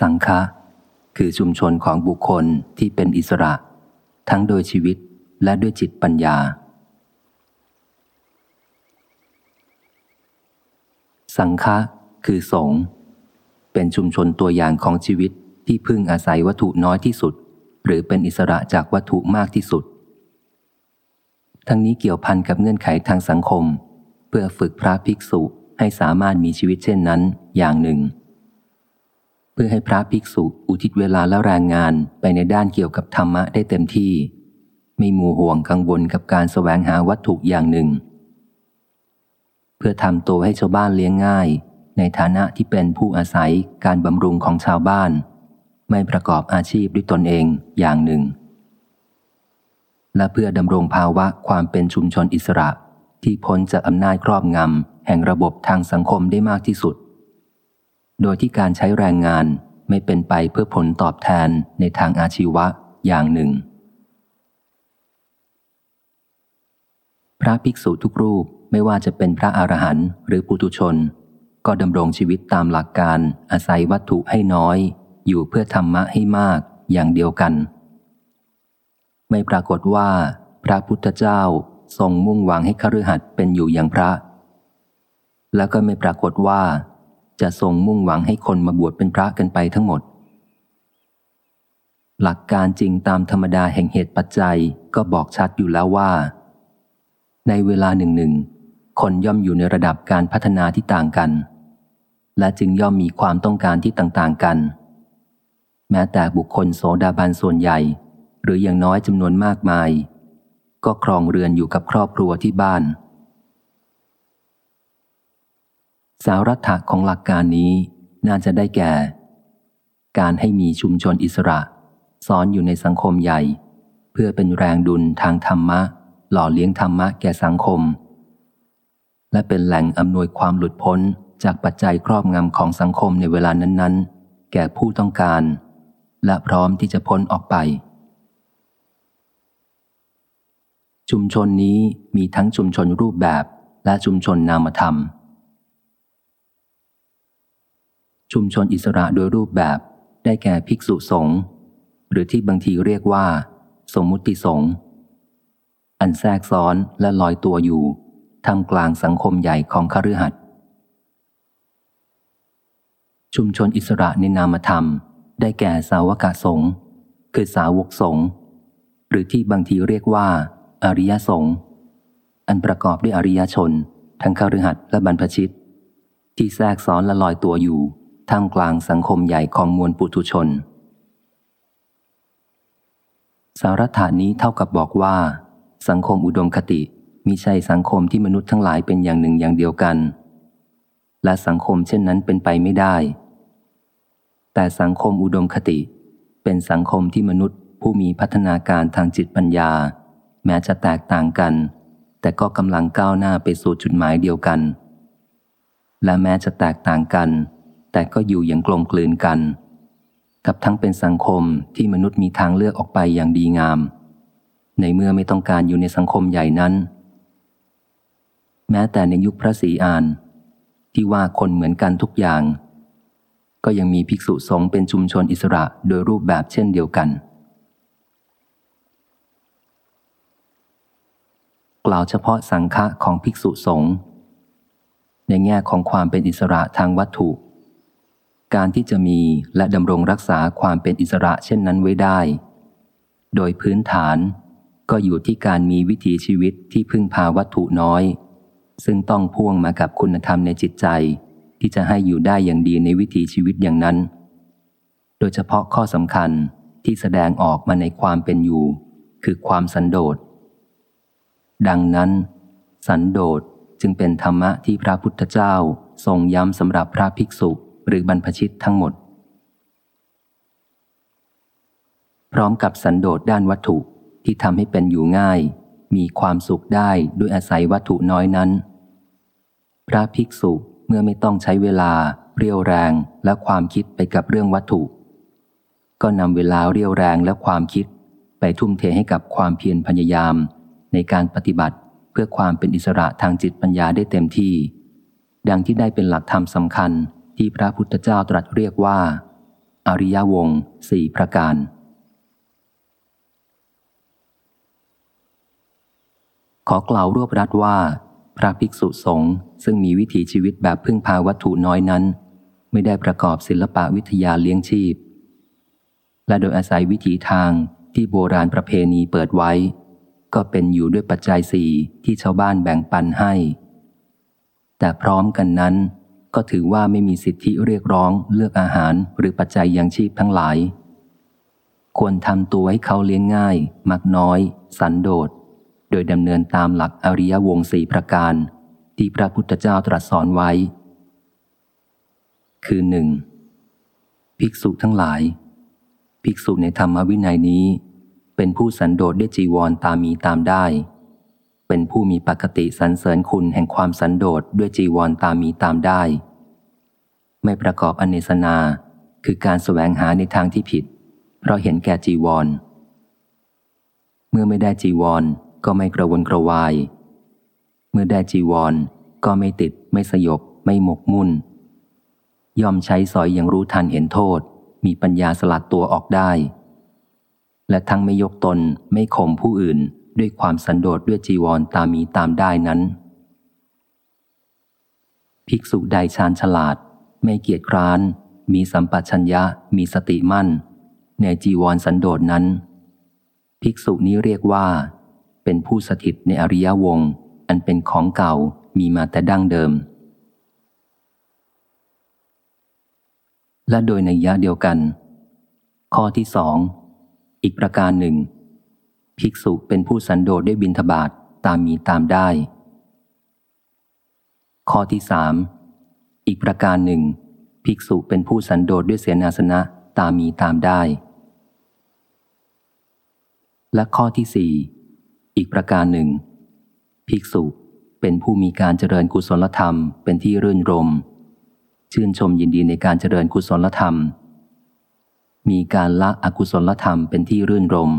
สังฆะคือชุมชนของบุคคลที่เป็นอิสระ ทั้งโดยชีวิตและด้วยจิตปัญญา สังฆะคือสงฆ์เป็นชุมชนตัวอย่างของชีวิตที่พึ่งอาศัยวัตถุน้อยที่สุด หรือเป็นอิสระจากวัตถุมากที่สุด ทั้งนี้เกี่ยวพันกับเงื่อนไขทางสังคม เพื่อฝึกพระภิกษุให้สามารถมีชีวิตเช่นนั้นอย่างหนึ่ง เพื่อให้พระภิกษุอุทิศเวลาและแรงงานไปในด้านเกี่ยวกับธรรมะได้เต็มที่ ไม่มัวห่วงกังวลกับการสแสวงหาวัตถุอย่างหนึ่ง เพื่อทำตัวให้ชาวบ้านเลี้ยงง่าย ในฐานะที่เป็นผู้อาศัยการบำรุงของชาวบ้าน ไม่ประกอบอาชีพด้วยตนเองอย่างหนึ่ง และเพื่อดำรงภาวะความเป็นชุมชนอิสระที่พ้นจากอำนาจครอบงำแห่งระบบทางสังคมได้มากที่สุด โดยที่การใช้แรงงานไม่เป็นไปเพื่อผลตอบแทนในทางอาชีวะอย่างหนึ่ง พระภิกษุทุกรูปไม่ว่าจะเป็นพระอรหันต์หรือปุถุชน ก็ดำรงชีวิตตามหลักการอาศัยวัตถุให้น้อย อยู่เพื่อธรรมะให้มากอย่างเดียวกัน ไม่ปรากฏว่า พระพุทธเจ้าทรงมุ่งหวังให้คฤหัสถ์เป็นอยู่อย่างพระ แล้วก็ไม่ปรากฏว่า จะทรงมุ่งหวังให้คนมาบวชเป็นพระกันไปทั้งหมด หลักการจริงตามธรรมดาแห่งเหตุปัจจัยก็บอกชัดอยู่แล้วว่า ในเวลาหนึ่งหนึ่งคนย่อมอยู่ในระดับการพัฒนาที่ต่างกัน และจึงย่อมมีความต้องการที่ต่างๆกัน แม้แต่บุคคลโสดาบันส่วนใหญ่ หรืออย่างน้อยจำนวนมากมาย ก็ครองเรือนอยู่กับครอบครัวที่บ้าน สารัตะของหลักการนี้น่าจะได้แก่ การให้มีชุมชนอิสระซ้อนอยู่ในสังคมใหญ่ เพื่อเป็นแรงดุลทางธรรมะ หล่อเลี้ยงธรรมะแก่สังคม และเป็นแหล่งอำนวยความหลุดพ้นจากปัจจัยครอบงำของสังคมในเวลานั้น ๆ แก่ผู้ต้องการ และพร้อมที่จะพ้นออกไป ชุมชนนี้มีทั้งชุมชนรูปแบบและชุมชนนามธรรม ชุมชนอิสระโดยรูปแบบได้แก่ภิกษุสงฆ์หรือที่บางทีเรียกว่า สมมุติสงฆ์อันแทรกซ้อนและลอยตัวอยู่ทำกลางสังคมใหญ่ของคฤหัสถ์ชุมชนอิสระในนามธรรม ได้แก่สาวกสงฆ์คือสาวกสงฆ์หรือที่บางทีเรียกว่า อริยสงฆ์อันประกอบด้วยอริยชน ทั้งคฤหัสถ์และบรรพชิต ที่แทรกซ้อนและลอยตัวอยู่ ท่ามกลางสังคมใหญ่ของมวลปุถุชน สารฐานี้เท่ากับบอกว่า สังคมอุดมคติมีใช่สังคมที่มนุษย์ทั้งหลายเป็นอย่างหนึ่งอย่างเดียวกัน และสังคมเช่นนั้นเป็นไปไม่ได้ แต่สังคมอุดมคติ เป็นสังคมที่มนุษย์ผู้มีพัฒนาการทางจิตปัญญา แม้จะแตกต่างกัน แต่ก็กำลังก้าวหน้าไปสู่จุดหมายเดียวกัน และแม้จะแตกต่างกัน แต่ก็อยู่อย่างกลมกลืนกัน กับทั้งเป็นสังคมที่มนุษย์มีทางเลือกออกไปอย่างดีงาม ในเมื่อไม่ต้องการอยู่ในสังคมใหญ่นั้น แม้แต่ในยุคพระศรีอาน ที่ว่าคนเหมือนกันทุกอย่าง ก็ยังมีภิกษุสงฆ์เป็นชุมชนอิสระโดยรูปแบบเช่นเดียวกัน กล่าวเฉพาะสังฆะของภิกษุสงฆ์ในแง่ของความเป็นอิสระทางวัตถุ การที่จะมีและดำรงรักษาความเป็นอิสระเช่นนั้นไว้ได้ โดยพื้นฐานก็อยู่ที่การมีวิถีชีวิตที่พึ่งพาวัตถุน้อย ซึ่งต้องพ่วงมากับคุณธรรมในจิตใจ ที่จะให้อยู่ได้อย่างดีในวิถีชีวิตอย่างนั้น โดยเฉพาะข้อสำคัญที่แสดงออกมาในความเป็นอยู่ คือความสันโดษ ดังนั้น สันโดษจึงเป็นธรรมะที่พระพุทธเจ้าทรงย้ำสำหรับพระภิกษุ หรือบรรพชิตทั้งหมด พร้อมกับสันโดษด้านวัตถุที่ทำให้เป็นอยู่ง่าย มีความสุขได้ด้วยอาศัยวัตถุน้อยนั้น พระภิกษุเมื่อไม่ต้องใช้เวลา เรียวแรงและความคิดไปกับเรื่องวัตถุ ก็นำเวลาเรียวแรงและความคิด ไปทุ่มเทให้กับความเพียรพยายาม ในการปฏิบัติเพื่อความเป็นอิสระทางจิตปัญญาได้เต็มที่ ดังที่ได้เป็นหลักธรรมสำคัญ ที่พระพุทธเจ้าตรัสเรียกว่า อริยวงสี่ประการ ขอกล่าวรวบรัดว่า พระภิกษุสงฆ์ซึ่งมีวิถีชีวิตแบบพึ่งพาวัตถุน้อยนั้น ไม่ได้ประกอบศิลปะวิทยาเลี้ยงชีพ และโดยอาศัยวิถีทางที่โบราณประเพณีเปิดไว้ ก็เป็นอยู่ด้วยปัจจัยสี่ที่ชาวบ้านแบ่งปันให้ แต่พร้อมกันนั้น ก็ถือว่าไม่มีสิทธิเรียกร้องเลือกอาหารหรือปัจจัยยังชีพทั้งหลาย ควรทำตัวให้เขาเลี้ยงง่าย มักน้อย สันโดษ โดยดำเนินตามหลักอริยวงสี่ประการ ที่พระพุทธเจ้าตรัสสอนไว้ คือหนึ่งภิกษุทั้งหลาย ภิกษุในธรรมวินัยนี้ เป็นผู้สันโดษด้วยจีวรตามมีตามได้ เป็นผู้มีปกติสรรเสริญคุณแห่งความสันโดษด้วยจีวรตามมีตามได้ ไม่ประกอบอเนสนา คือการแสวงหาในทางที่ผิด เพราะเห็นแก่จีวร เมื่อไม่ได้จีวรก็ไม่กระวนกระวาย เมื่อได้จีวรก็ไม่ติด ไม่สยบ ไม่หมกมุ่น ย่อมใช้สอยอย่างรู้ทันเห็นโทษ มีปัญญาสลัดตัวออกได้ และทั้งไม่ยกตนไม่ข่มผู้อื่น ด้วยความสันโดษด้วยจีวรตามมีตามได้นั้น ภิกษุใดชาญฉลาด ไม่เกียจคร้าน มีสัมปชัญญะ มีสติมั่น ในจีวรสันโดษนั้น ภิกษุนี้เรียกว่า เป็นผู้สถิตในอริยวง อันเป็นของเก่ามีมาแต่ดั้งเดิม และโดยในยะเดียวกัน ข้อที่สองอีกประการหนึ่ง ภิกษุเป็นผู้สันโดษด้วยบินทบาทตามมีตามได้ ข้อที่สามอีกประการหนึ่ง ภิกษุเป็นผู้สันโดษด้วยเสนาสนะตามมีตามได้ และข้อที่สี่อีกประการหนึ่ง ภิกษุเป็นผู้มีการเจริญกุศลธรรมเป็นที่รื่นรม ชื่นชมยินดีในการเจริญกุศลธรรม มีการละอกุศลธรรมเป็นที่รื่นรม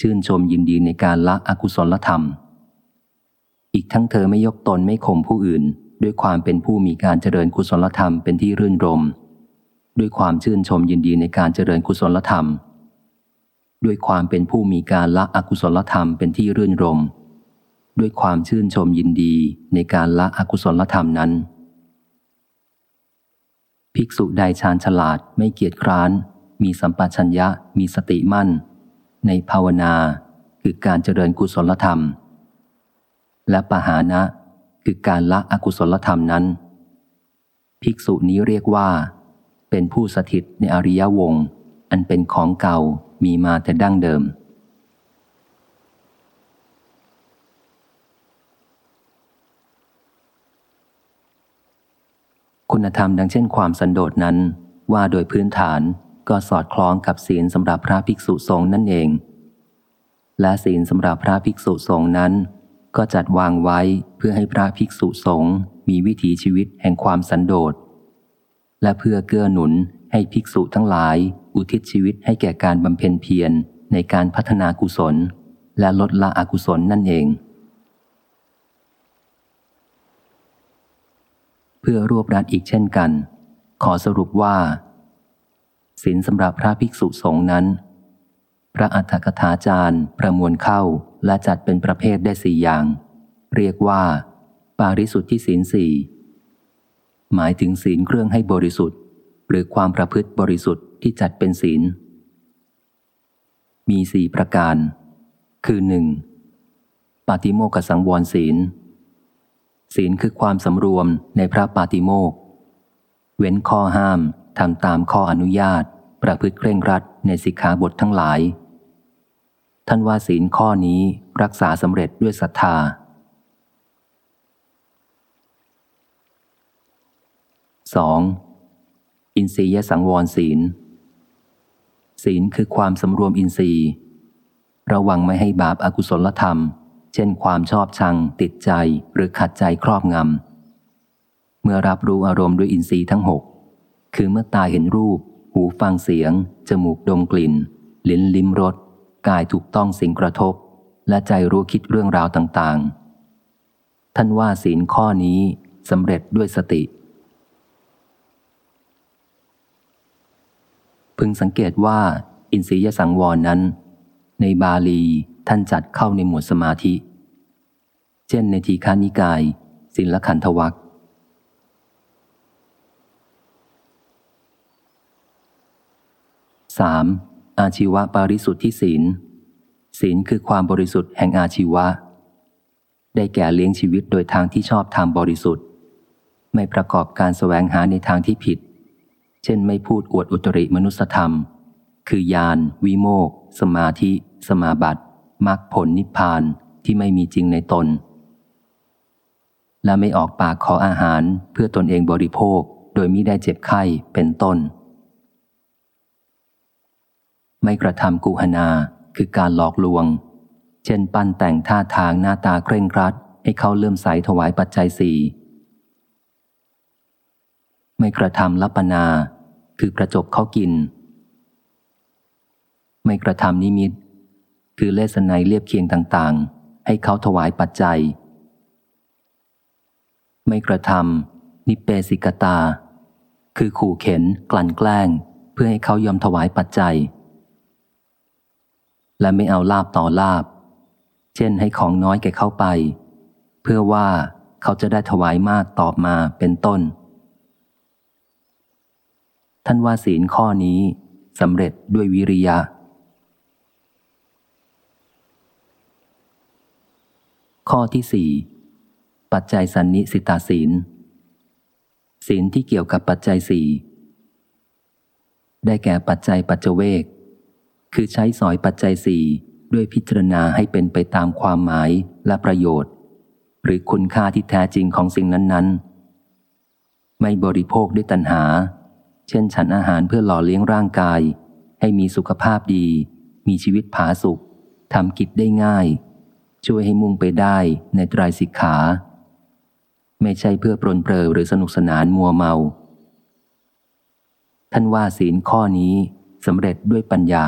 ชื่นชมยินดีในการละอกุศลธรรม อีกทั้งเธอไม่ยกตนไม่ข่มผู้อื่น ด้วยความเป็นผู้มีการเจริญกุศลธรรมเป็นที่รื่นรม ด้วยความชื่นชมยินดีในการเจริญกุศลธรรม ด้วยความเป็นผู้มีการละอกุศลธรรมเป็นที่รื่นรม ด้วยความชื่นชมยินดีในการละอกุศลธรรมนั้น ภิกษุใดชาญฉลาดไม่เกียจคร้าน มีสัมปชัญญะมีสติมั่น ในภาวนาคือการเจริญกุศลธรรม และปหานะคือการละอกุศลธรรมนั้น ภิกษุนี้เรียกว่า เป็นผู้สถิตในอริยวงอันเป็นของเก่ามีมาแต่ดั้งเดิม คุณธรรมดังเช่นความสันโดษนั้นว่าโดยพื้นฐาน ก็สอดคล้องกับศีลสำหรับพระภิกษุสงฆ์นั่นเอง และศีลสำหรับพระภิกษุสงฆ์นั้น ก็จัดวางไว้เพื่อให้พระภิกษุสงฆ์มีวิถีชีวิตแห่งความสันโดษ และเพื่อเกื้อหนุนให้ภิกษุทั้งหลาย อุทิศชีวิตให้แก่การบำเพ็ญเพียรในการพัฒนากุศล และลดละอกุศลนั่นเอง เพื่อรวบรัดอีกเช่นกัน ขอสรุปว่า ศีลสำหรับพระภิกษุสงฆ์นั้น พระอัฏฐกถาจารย์ประมวลเข้าและจัดเป็นประเภทได้สี่อย่าง เรียกว่า ปาริสุทธิศีลสี่หมายถึงศีลเครื่องให้บริสุทธิ์ หรือความประพฤติบริสุทธิ์ที่จัดเป็นศีล มีสี่ประการ คือหนึ่งปาติโมกสังวรศีล ศีลคือความสำรวมในพระปาติโมกเว้นข้อห้าม ทำตามข้ออนุญาต ประพฤติเคร่งรัดในสิกขาบททั้งหลาย ท่านว่าศีลข้อนี้รักษาสำเร็จด้วยศรัทธา 2. อินทรียสังวรศีล ศีลคือความสำรวมอินทรีย์ ระวังไม่ให้บาปอากุศลธรรม เช่นความชอบชัง ติดใจหรือขัดใจครอบงำเมื่อรับรู้อารมณ์ด้วยอินทรีย์ทั้งหก คือเมื่อตาเห็นรูป หูฟังเสียง จมูกดมกลิ่น ลิ้นลิ้มรส กายถูกต้องสิ่งกระทบ และใจรู้คิดเรื่องราวต่างๆ ท่านว่าศีลข้อนี้สำเร็จด้วยสติ พึงสังเกตว่า อินทรียสังวรนั้น ในบาลีท่านจัดเข้าในหมวดสมาธิ เช่นในทีฆานิกายศิลขันธวัค สามอาชีวะปาริสุทธิศีล ศีลคือความบริสุทธิ์แห่งอาชีวะ ได้แก่เลี้ยงชีวิตโดยทางที่ชอบทำบริสุทธิ์ ไม่ประกอบการแสวงหาในทางที่ผิด เช่นไม่พูดอวดอุตริมนุสธรรม คือยานวิโมก สมาธิ สมาบัติมรรคผลนิพพานที่ไม่มีจริงในตน และไม่ออกปากขออาหารเพื่อตนเองบริโภคโดยมิได้เจ็บไข้เป็นต้น ไม่กระทำกุหนาคือการหลอกลวง เช่นปั้นแต่งท่าทางหน้าตาเคร่งครัด ให้เขาเลื่อมใสถวายปัจจัยสี่ไม่กระทำลัปนา คือประจบเขากิน ไม่กระทำนิมิต คือเลสนัยเรียบเคียงต่างๆ ให้เขาถวายปัจจัย ไม่กระทำนิเปสิกตา คือขู่เข็นกลั่นแกล้ง เพื่อให้เขายอมถวายปัจจัย และไม่เอาลาบต่อลาบ เช่นให้ของน้อยแก่เข้าไป เพื่อว่าเขาจะได้ถวายมากตอบมาเป็นต้น ท่านว่าศีลข้อนี้สำเร็จด้วยวิริยะ ข้อที่สี่ปัจจัยสันนิสิตาศีล ศีลที่เกี่ยวกับปัจจัยสี่ได้แก่ปัจจัยปัจเจเวก คือใช้สอยปัจจัยสี่ด้วยพิจารณาให้เป็นไปตามความหมายและประโยชน์ หรือคุณค่าที่แท้จริงของสิ่งนั้นๆ ไม่บริโภคด้วยตัณหา เช่นฉันอาหารเพื่อหล่อเลี้ยงร่างกาย ให้มีสุขภาพดี มีชีวิตผาสุขทำกิจได้ง่าย ช่วยให้มุ่งไปได้ในตรายสิกขา ไม่ใช่เพื่อปรนเปรอหรือสนุกสนานมัวเมา ท่านว่าศีลข้อนี้สำเร็จด้วยปัญญา